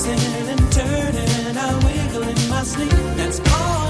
tossing and turning, I wiggle in my sleep. That's all.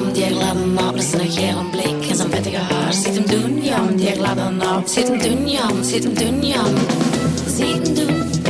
jam, die hem op. Met zijn gele blik en zijn vettige haar. Zit hem doen, jam, die gladden op. zit hem doen, jam, zit hem doen, jam. zit hem doen.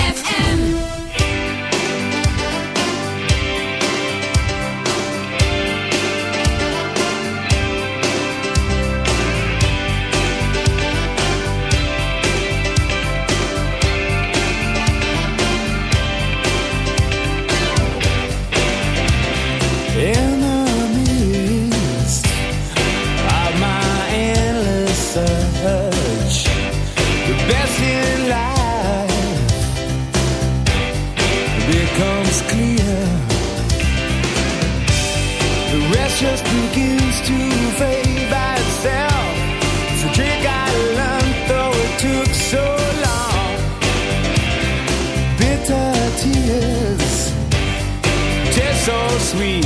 Sweet.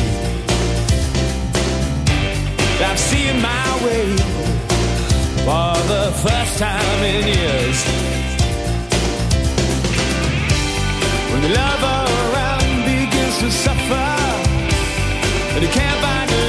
I'm seeing my way for the first time in years. When the love around begins to suffer, and you can't find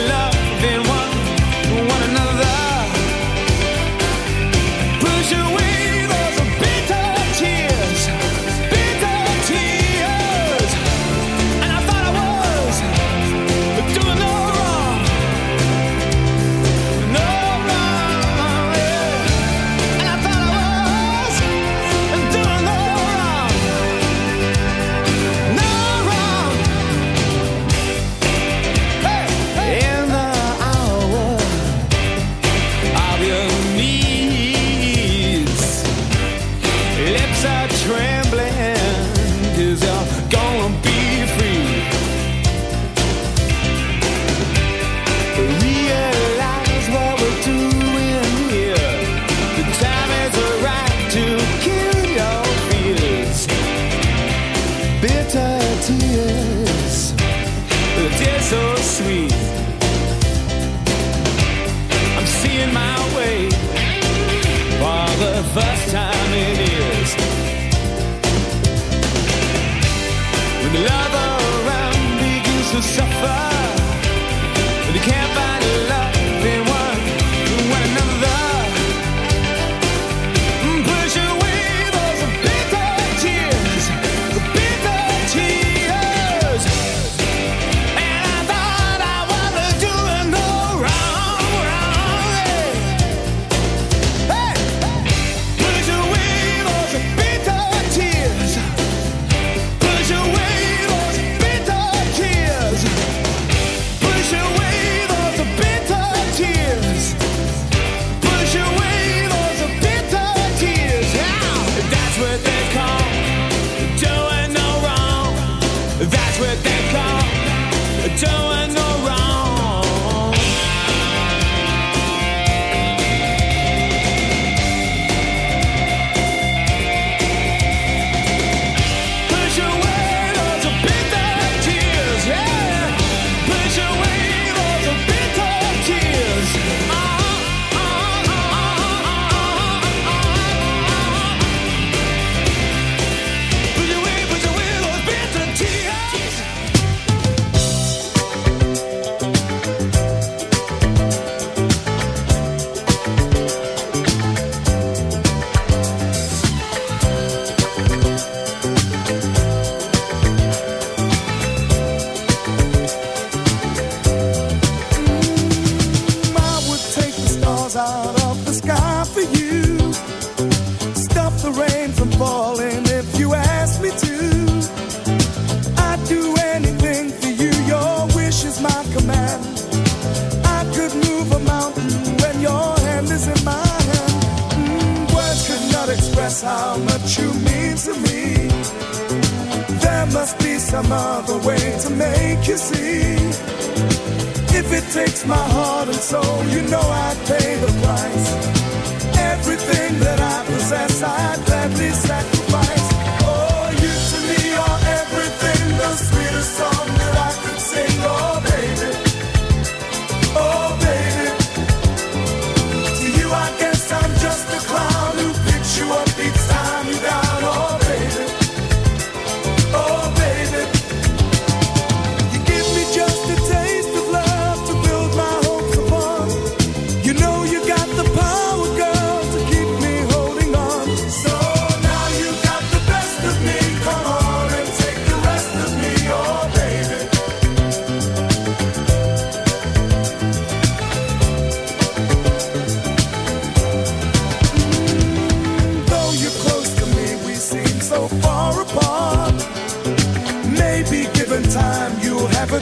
This sacrifice.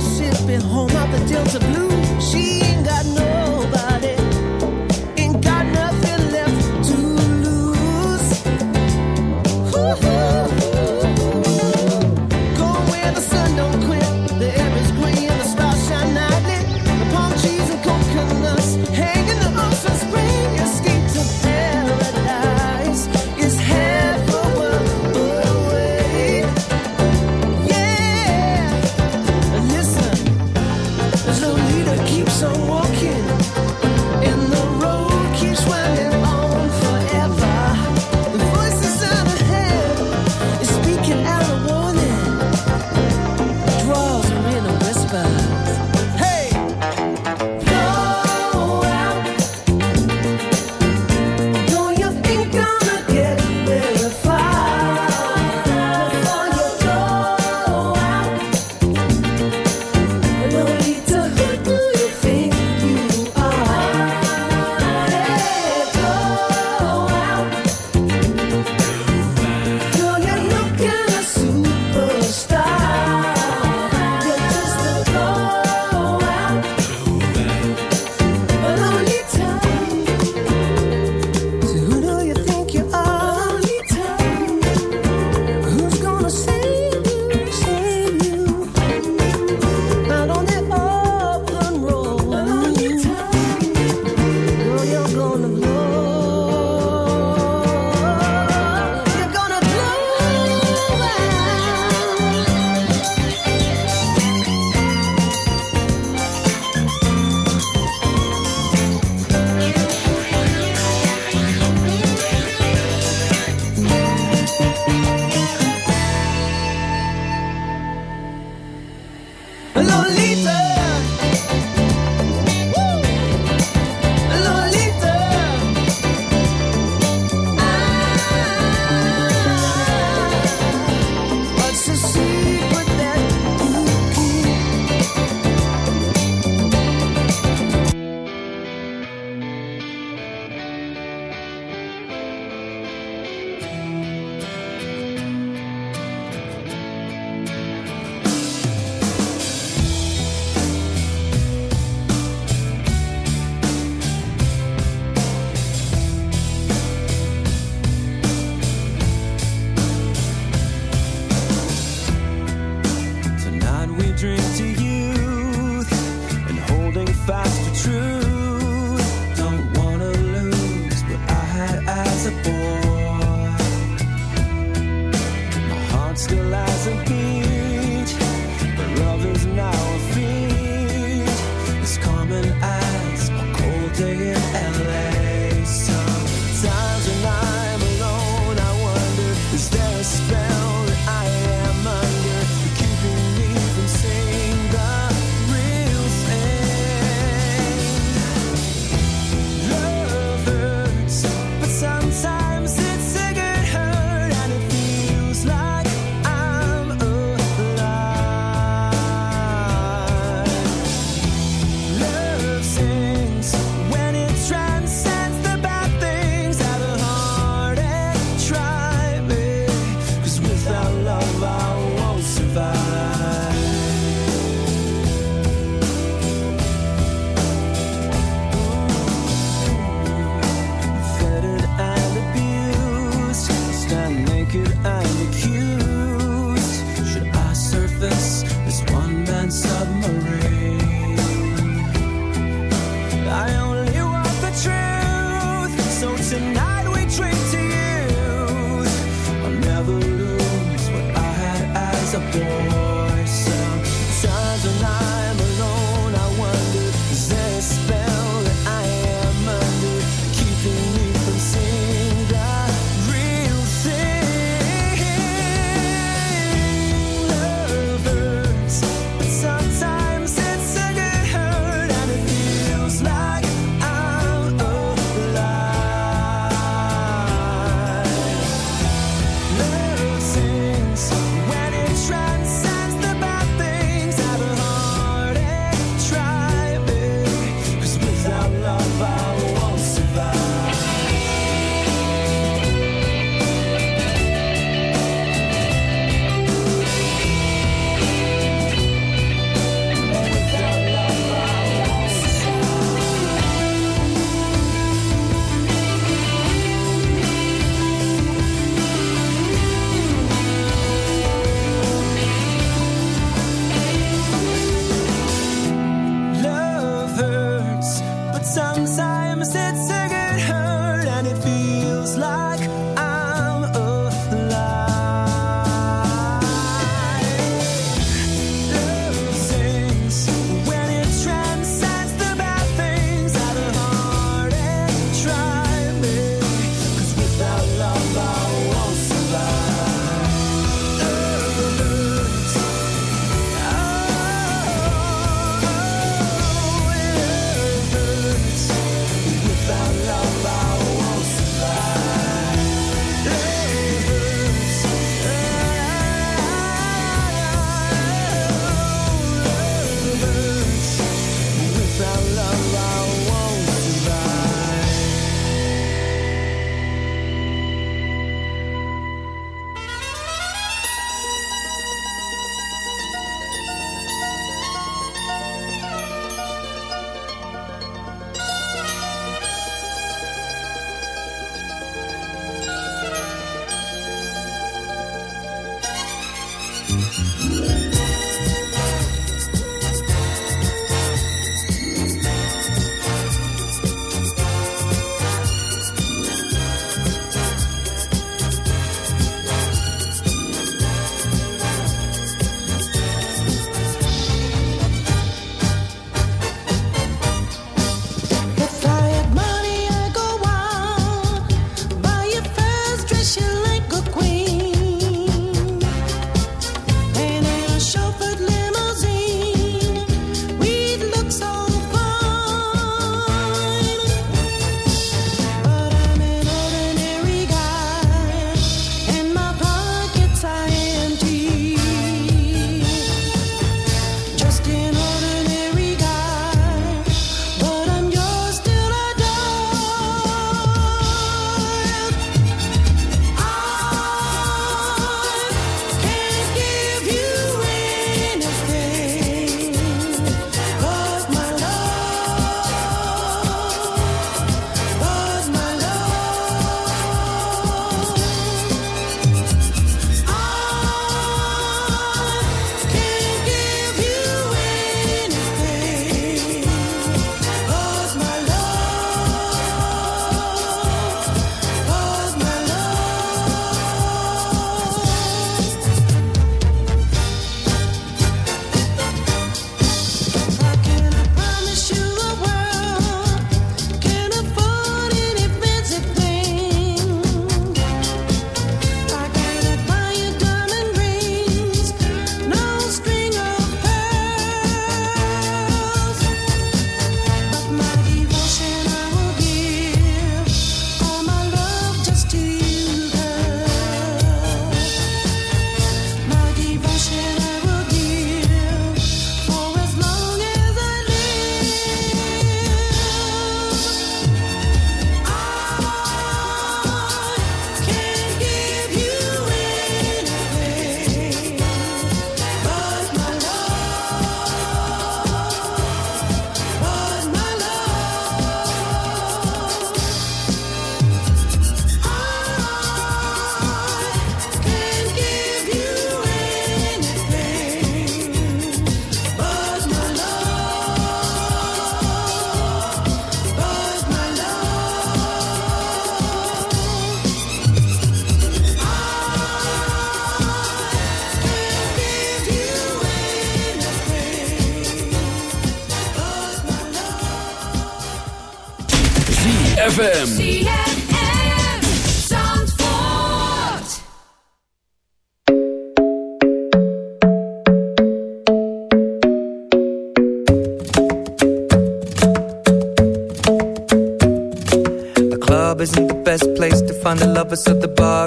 should home out the Delta Blue. She ain't got no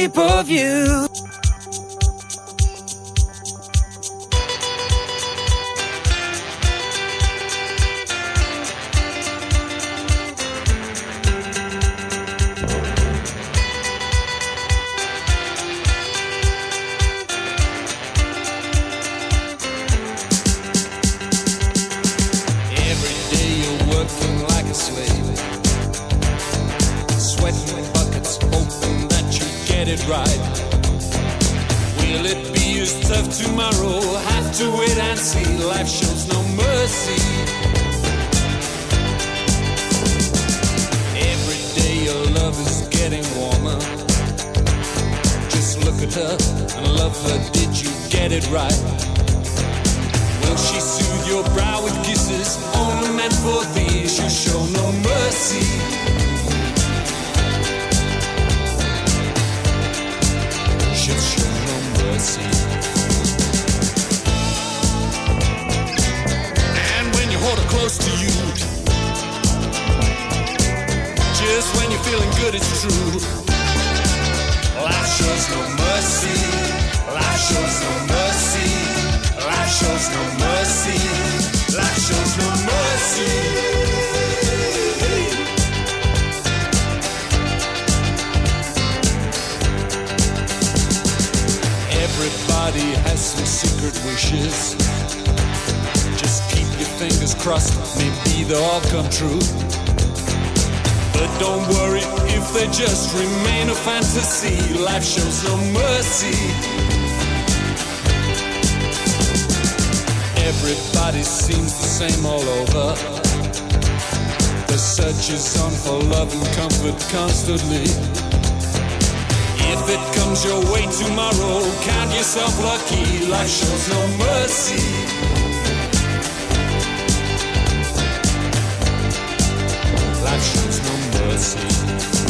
shape of you. Life shows no mercy. Everybody seems the same all over. The search is on for love and comfort constantly. If it comes your way tomorrow, count yourself lucky. Life shows no mercy. Life shows no mercy.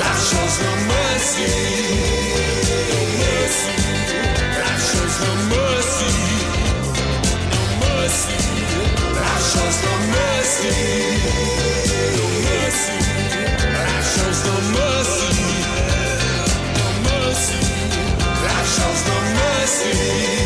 Life shows no mercy. No mercy. Life shows no mercy. No mercy. Life shows no mercy. No mercy. Life shows no mercy. No mercy. Life shows no mercy.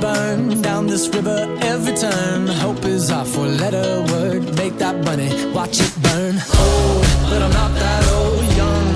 burn down this river every turn. Hope is our four letter word. Make that money, watch it burn. Old, but I'm not that old. Young,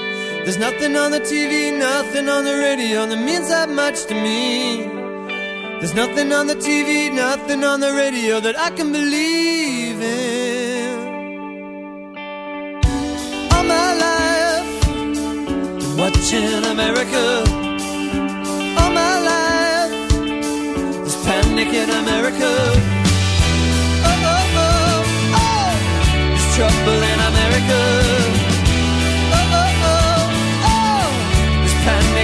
There's nothing on the TV, nothing on the radio that means that much to me. There's nothing on the TV, nothing on the radio that I can believe in. All my life, watching America. All my life, there's panic in America. Oh, oh, oh, oh, there's trouble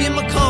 Give my confidence,